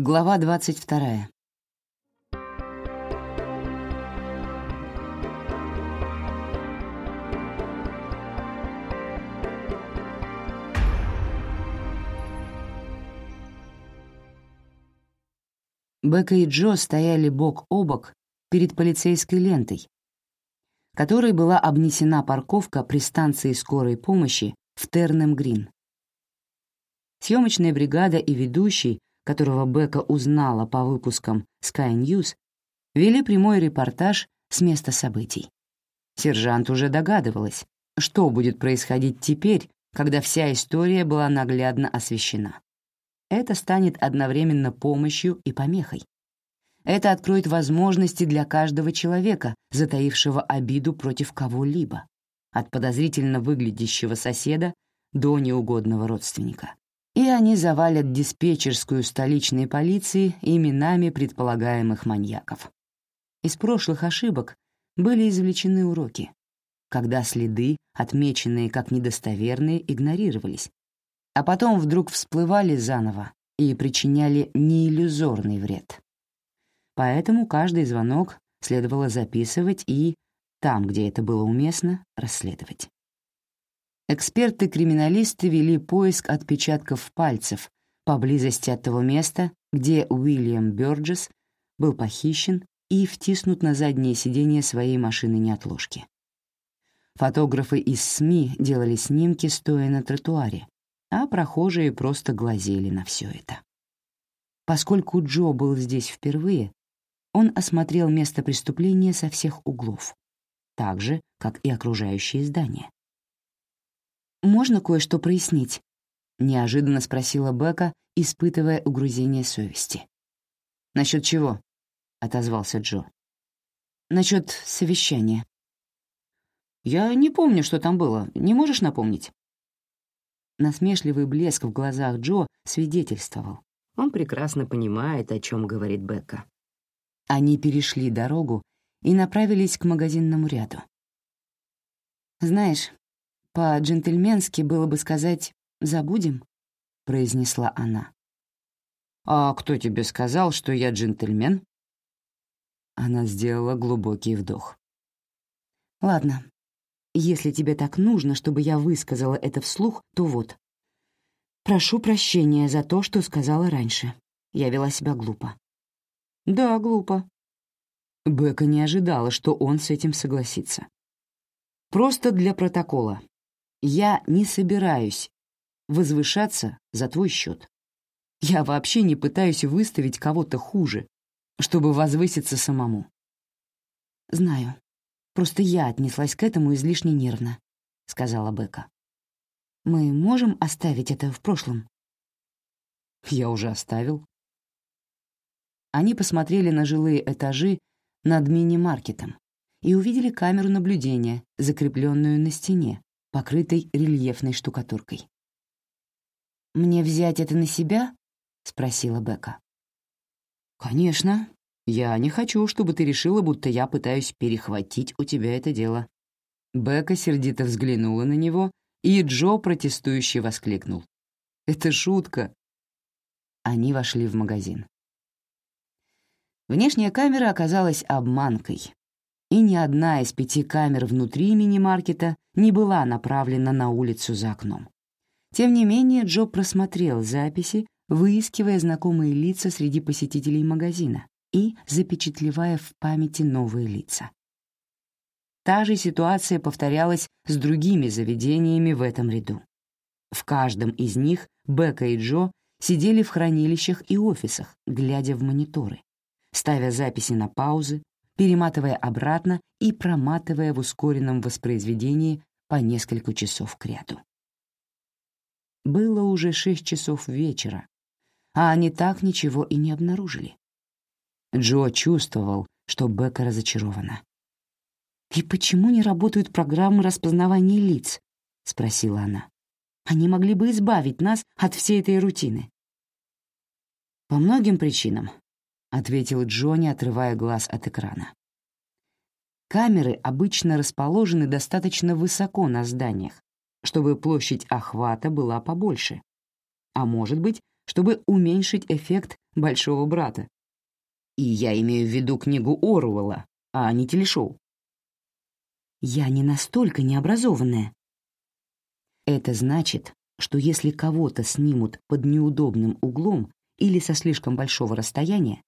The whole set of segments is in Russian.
Глава двадцать вторая. Бека и Джо стояли бок о бок перед полицейской лентой, которой была обнесена парковка при станции скорой помощи в Тернем-Грин. Съемочная бригада и ведущий, которого Бека узнала по выпускам Sky News, вели прямой репортаж с места событий. Сержант уже догадывалась, что будет происходить теперь, когда вся история была наглядно освещена. Это станет одновременно помощью и помехой. Это откроет возможности для каждого человека, затаившего обиду против кого-либо, от подозрительно выглядящего соседа до неугодного родственника. Они завалят диспетчерскую столичной полиции именами предполагаемых маньяков. Из прошлых ошибок были извлечены уроки, когда следы, отмеченные как недостоверные, игнорировались, а потом вдруг всплывали заново и причиняли неиллюзорный вред. Поэтому каждый звонок следовало записывать и, там, где это было уместно, расследовать. Эксперты-криминалисты вели поиск отпечатков пальцев поблизости от того места, где Уильям Бёрджес был похищен и втиснут на заднее сиденье своей машины неотложки. Фотографы из СМИ делали снимки, стоя на тротуаре, а прохожие просто глазели на все это. Поскольку Джо был здесь впервые, он осмотрел место преступления со всех углов, так же, как и окружающие здания. «Можно кое-что прояснить?» — неожиданно спросила Бека, испытывая угрызение совести. «Насчет чего?» — отозвался Джо. «Насчет совещания». «Я не помню, что там было. Не можешь напомнить?» Насмешливый блеск в глазах Джо свидетельствовал. Он прекрасно понимает, о чем говорит Бекка. Они перешли дорогу и направились к магазинному ряду. «Знаешь, по-джентльменски было бы сказать «забудем», — произнесла она. «А кто тебе сказал, что я джентльмен?» Она сделала глубокий вдох. «Ладно, если тебе так нужно, чтобы я высказала это вслух, то вот. Прошу прощения за то, что сказала раньше. Я вела себя глупо. Да, глупо. Бека не ожидала, что он с этим согласится. Просто для протокола. Я не собираюсь возвышаться за твой счет. Я вообще не пытаюсь выставить кого-то хуже, чтобы возвыситься самому. Знаю, Просто я отнеслась к этому излишне нервно», — сказала Бека. «Мы можем оставить это в прошлом?» «Я уже оставил». Они посмотрели на жилые этажи над мини-маркетом и увидели камеру наблюдения, закрепленную на стене, покрытой рельефной штукатуркой. «Мне взять это на себя?» — спросила Бека. «Конечно», я не хочу, чтобы ты решила, будто я пытаюсь перехватить у тебя это дело». Бека сердито взглянула на него, и Джо протестующе воскликнул. «Это шутка». Они вошли в магазин. Внешняя камера оказалась обманкой, и ни одна из пяти камер внутри мини-маркета не была направлена на улицу за окном. Тем не менее, Джо просмотрел записи, выискивая знакомые лица среди посетителей магазина, и запечатлевая в памяти новые лица. Та же ситуация повторялась с другими заведениями в этом ряду. В каждом из них Бека и Джо сидели в хранилищах и офисах, глядя в мониторы, ставя записи на паузы, перематывая обратно и проматывая в ускоренном воспроизведении по несколько часов к ряду. Было уже шесть часов вечера, а они так ничего и не обнаружили. Джо чувствовал, что Бека разочарована. «И почему не работают программы распознавания лиц?» — спросила она. «Они могли бы избавить нас от всей этой рутины». «По многим причинам», — ответил Джо, не отрывая глаз от экрана. Камеры обычно расположены достаточно высоко на зданиях, чтобы площадь охвата была побольше. А может быть, чтобы уменьшить эффект большого брата. И я имею в виду книгу Оруэлла, а не телешоу. Я не настолько необразованная. Это значит, что если кого-то снимут под неудобным углом или со слишком большого расстояния,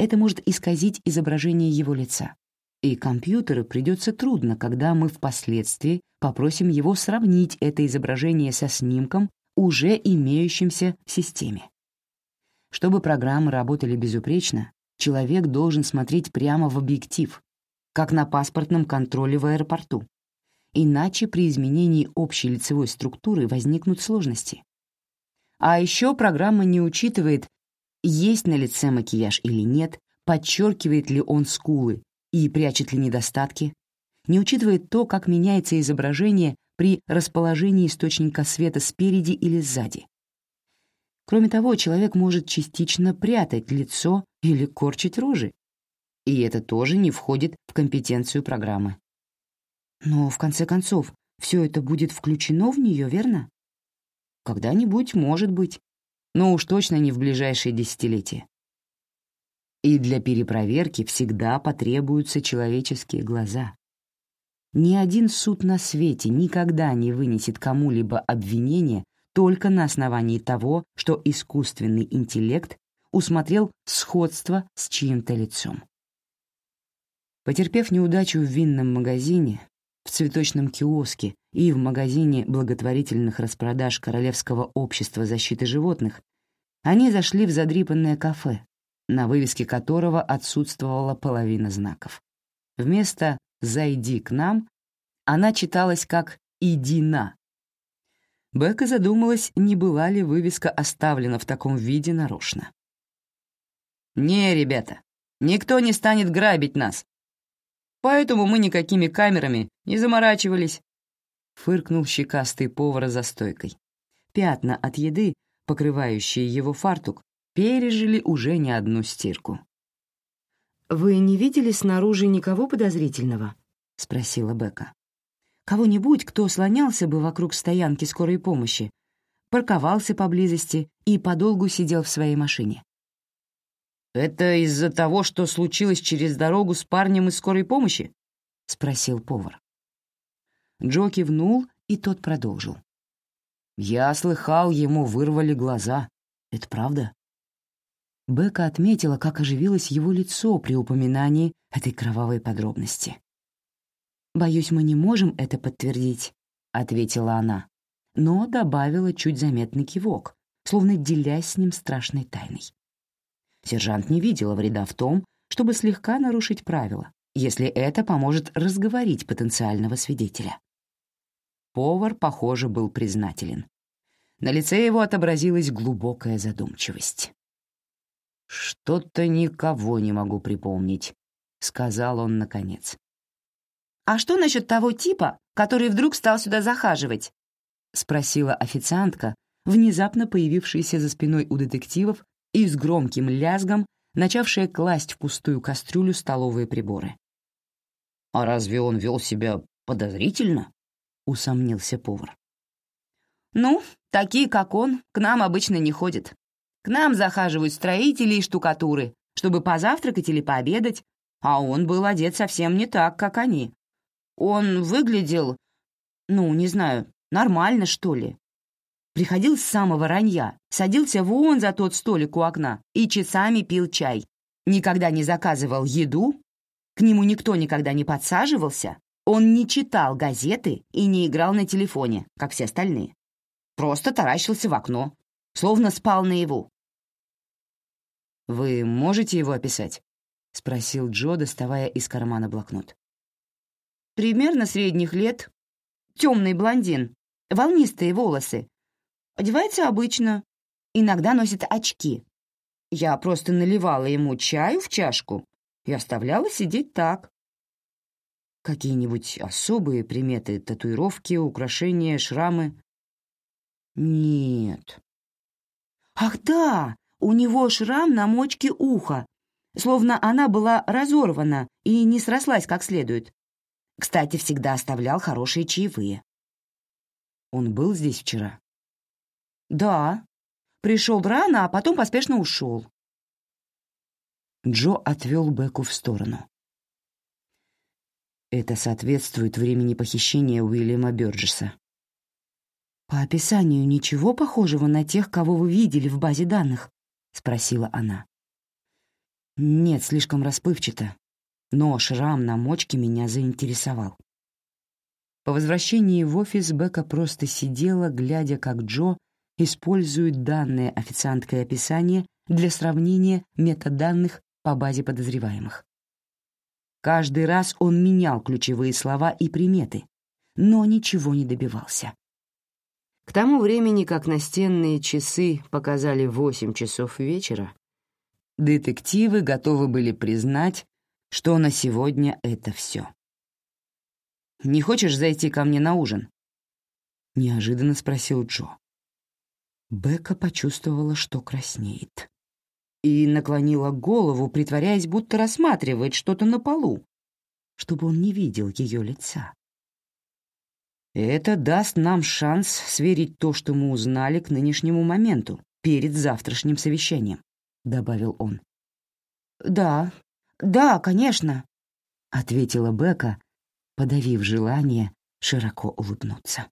это может исказить изображение его лица. И компьютеру придется трудно, когда мы впоследствии попросим его сравнить это изображение со снимком, уже имеющимся в системе. Чтобы программы работали безупречно, человек должен смотреть прямо в объектив, как на паспортном контроле в аэропорту. Иначе при изменении общей лицевой структуры возникнут сложности. А еще программа не учитывает, есть на лице макияж или нет, подчеркивает ли он скулы и прячет ли недостатки, не учитывает то, как меняется изображение при расположении источника света спереди или сзади. Кроме того, человек может частично прятать лицо или корчить рожи, и это тоже не входит в компетенцию программы. Но, в конце концов, все это будет включено в нее, верно? Когда-нибудь, может быть, но уж точно не в ближайшие десятилетия. И для перепроверки всегда потребуются человеческие глаза. Ни один суд на свете никогда не вынесет кому-либо обвинение только на основании того, что искусственный интеллект усмотрел сходство с чьим-то лицом. Потерпев неудачу в винном магазине, в цветочном киоске и в магазине благотворительных распродаж Королевского общества защиты животных, они зашли в задрипанное кафе, на вывеске которого отсутствовала половина знаков. Вместо «Зайди к нам» она читалась как «Иди на». Бека задумалась, не была ли вывеска оставлена в таком виде нарочно. «Не, ребята, никто не станет грабить нас», Поэтому мы никакими камерами не заморачивались», — фыркнул щекастый повар за стойкой. Пятна от еды, покрывающие его фартук, пережили уже не одну стирку. «Вы не видели снаружи никого подозрительного?» — спросила Бека. «Кого-нибудь, кто слонялся бы вокруг стоянки скорой помощи, парковался поблизости и подолгу сидел в своей машине?» «Это из-за того, что случилось через дорогу с парнем из скорой помощи?» — спросил повар. Джо кивнул, и тот продолжил. «Я слыхал, ему вырвали глаза. Это правда?» Бека отметила, как оживилось его лицо при упоминании этой кровавой подробности. «Боюсь, мы не можем это подтвердить», — ответила она, но добавила чуть заметный кивок, словно делясь с ним страшной тайной. Сержант не видела вреда в том, чтобы слегка нарушить правила, если это поможет разговорить потенциального свидетеля. Повар, похоже, был признателен. На лице его отобразилась глубокая задумчивость. «Что-то никого не могу припомнить», — сказал он наконец. «А что насчет того типа, который вдруг стал сюда захаживать?» — спросила официантка, внезапно появившаяся за спиной у детективов и с громким лязгом начавшая класть в пустую кастрюлю столовые приборы. «А разве он вел себя подозрительно?» — усомнился повар. «Ну, такие, как он, к нам обычно не ходят. К нам захаживают строители и штукатуры, чтобы позавтракать или пообедать, а он был одет совсем не так, как они. Он выглядел, ну, не знаю, нормально, что ли. Приходил с самого ранья, садился вон за тот столик у окна и часами пил чай. Никогда не заказывал еду, к нему никто никогда не подсаживался, он не читал газеты и не играл на телефоне, как все остальные. Просто таращился в окно, словно спал наяву. «Вы можете его описать?» — спросил Джо, доставая из кармана блокнот. «Примерно средних лет. Темный блондин, волнистые волосы, Одевается обычно. Иногда носит очки. Я просто наливала ему чаю в чашку и оставляла сидеть так. Какие-нибудь особые приметы, татуировки, украшения, шрамы? Нет. Ах да, у него шрам на мочке уха, словно она была разорвана и не срослась как следует. Кстати, всегда оставлял хорошие чаевые. Он был здесь вчера? «Да. Пришел рано, а потом поспешно ушел. Джо отвел Беку в сторону. Это соответствует времени похищения Уильяма Бёрджеса. «По описанию ничего похожего на тех, кого вы видели в базе данных?» — спросила она. «Нет, слишком расплывчато, но шрам на мочке меня заинтересовал». По возвращении в офис Бека просто сидела, глядя, как Джо использует данное официанткой описание для сравнения метаданных по базе подозреваемых. Каждый раз он менял ключевые слова и приметы, но ничего не добивался. К тому времени, как настенные часы показали восемь часов вечера, детективы готовы были признать, что на сегодня это все. «Не хочешь зайти ко мне на ужин?» — неожиданно спросил Джо. Бека почувствовала, что краснеет и наклонила голову, притворяясь, будто рассматривает что-то на полу, чтобы он не видел ее лица. «Это даст нам шанс сверить то, что мы узнали к нынешнему моменту, перед завтрашним совещанием», — добавил он. «Да, да, конечно», — ответила Бека, подавив желание широко улыбнуться.